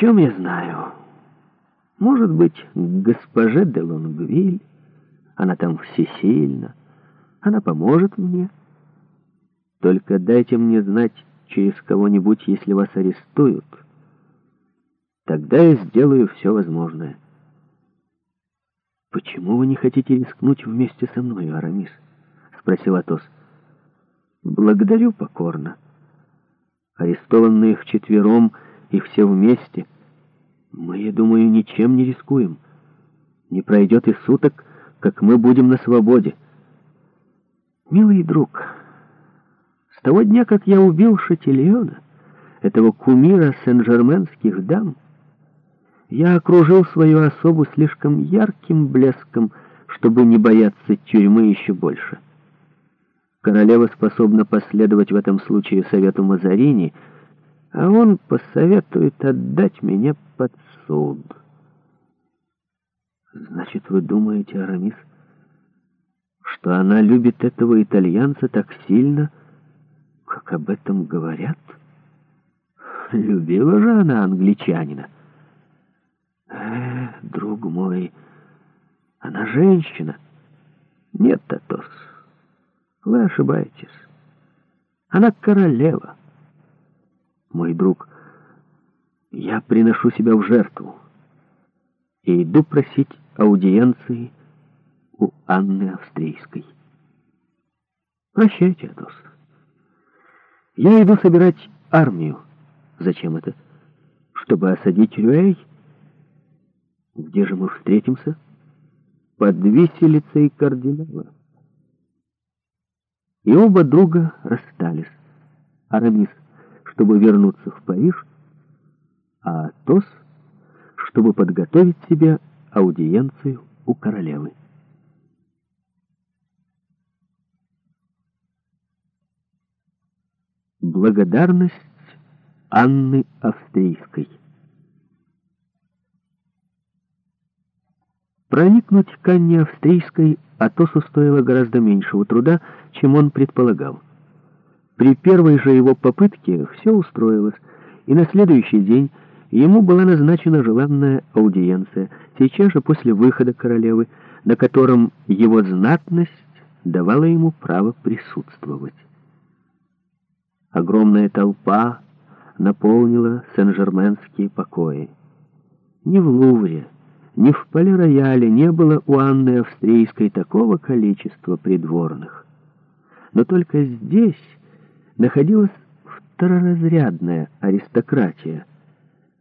чем я знаю? Может быть, госпоже де Лонгвиль? Она там всесильна. Она поможет мне. Только дайте мне знать через кого-нибудь, если вас арестуют. Тогда я сделаю все возможное. «Почему вы не хотите рискнуть вместе со мной, Арамис?» — спросил Атос. «Благодарю покорно». Арестованные вчетвером — и все вместе. Мы, я думаю, ничем не рискуем. Не пройдет и суток, как мы будем на свободе. Милый друг, с того дня, как я убил Шатильона, этого кумира сен-жерменских дам, я окружил свою особу слишком ярким блеском, чтобы не бояться тюрьмы еще больше. Королева способна последовать в этом случае совету Мазарини — а он посоветует отдать меня под суд. Значит, вы думаете, Арамис, что она любит этого итальянца так сильно, как об этом говорят? Любила же она англичанина. Э, друг мой, она женщина. Нет, Татос, вы ошибаетесь. Она королева мой друг, я приношу себя в жертву и иду просить аудиенции у Анны Австрийской. Прощайте, Атос. Я иду собирать армию. Зачем это? Чтобы осадить Рюэй? Где же мы встретимся? Под виселицей кардинала. И оба друга расстались. Арамис чтобы вернуться в Париж, а Атос, чтобы подготовить себе аудиенцию у королевы. Благодарность Анны Австрийской Проникнуть к Анне Австрийской Атосу стоило гораздо меньшего труда, чем он предполагал. При первой же его попытке все устроилось, и на следующий день ему была назначена желанная аудиенция, сейчас же после выхода королевы, на котором его знатность давала ему право присутствовать. Огромная толпа наполнила сен-жерменские покои. Ни в Лувре, ни в Пале-Рояле не было у Анны Австрийской такого количества придворных. Но только здесь находилась второразрядная аристократия,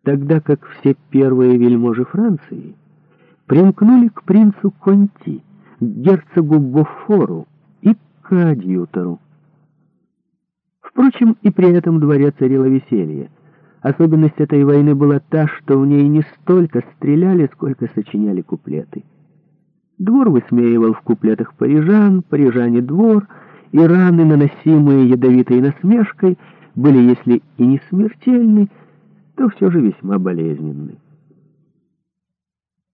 тогда как все первые вельможи Франции примкнули к принцу Конти, к герцогу Бофору и к адъютору. Впрочем, и при этом дворе царило веселье. Особенность этой войны была та, что в ней не столько стреляли, сколько сочиняли куплеты. Двор высмеивал в куплетах парижан, парижане двор — и раны, наносимые ядовитой насмешкой, были, если и не смертельны, то все же весьма болезненны.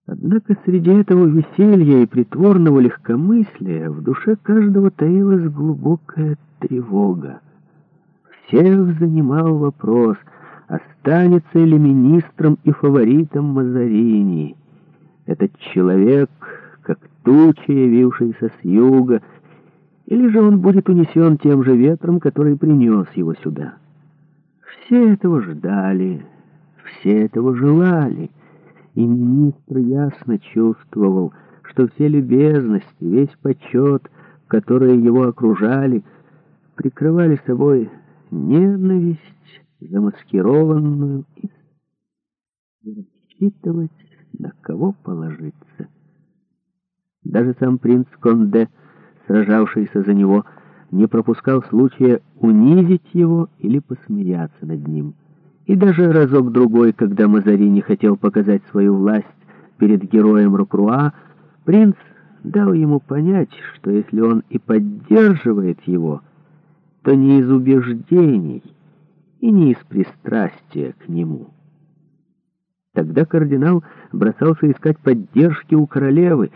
Однако среди этого веселья и притворного легкомыслия в душе каждого таилась глубокая тревога. Всех занимал вопрос, останется ли министром и фаворитом Мазарини. Этот человек, как туча, явившийся с юга, или же он будет унесен тем же ветром, который принес его сюда. Все этого ждали, все этого желали, и министр ясно чувствовал, что все любезности, весь почет, которые его окружали, прикрывали собой ненависть, замаскированную, и рассчитывать, на кого положиться. Даже сам принц Конде — сражавшийся за него, не пропускал случая унизить его или посмеяться над ним. И даже разок-другой, когда Мазари не хотел показать свою власть перед героем Рокруа, принц дал ему понять, что если он и поддерживает его, то не из убеждений и не из пристрастия к нему. Тогда кардинал бросался искать поддержки у королевы,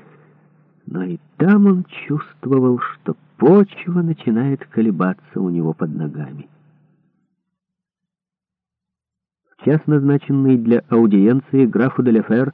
но и там он чувствовал, что почва начинает колебаться у него под ногами. В час, назначенный для аудиенции, графу Деляфер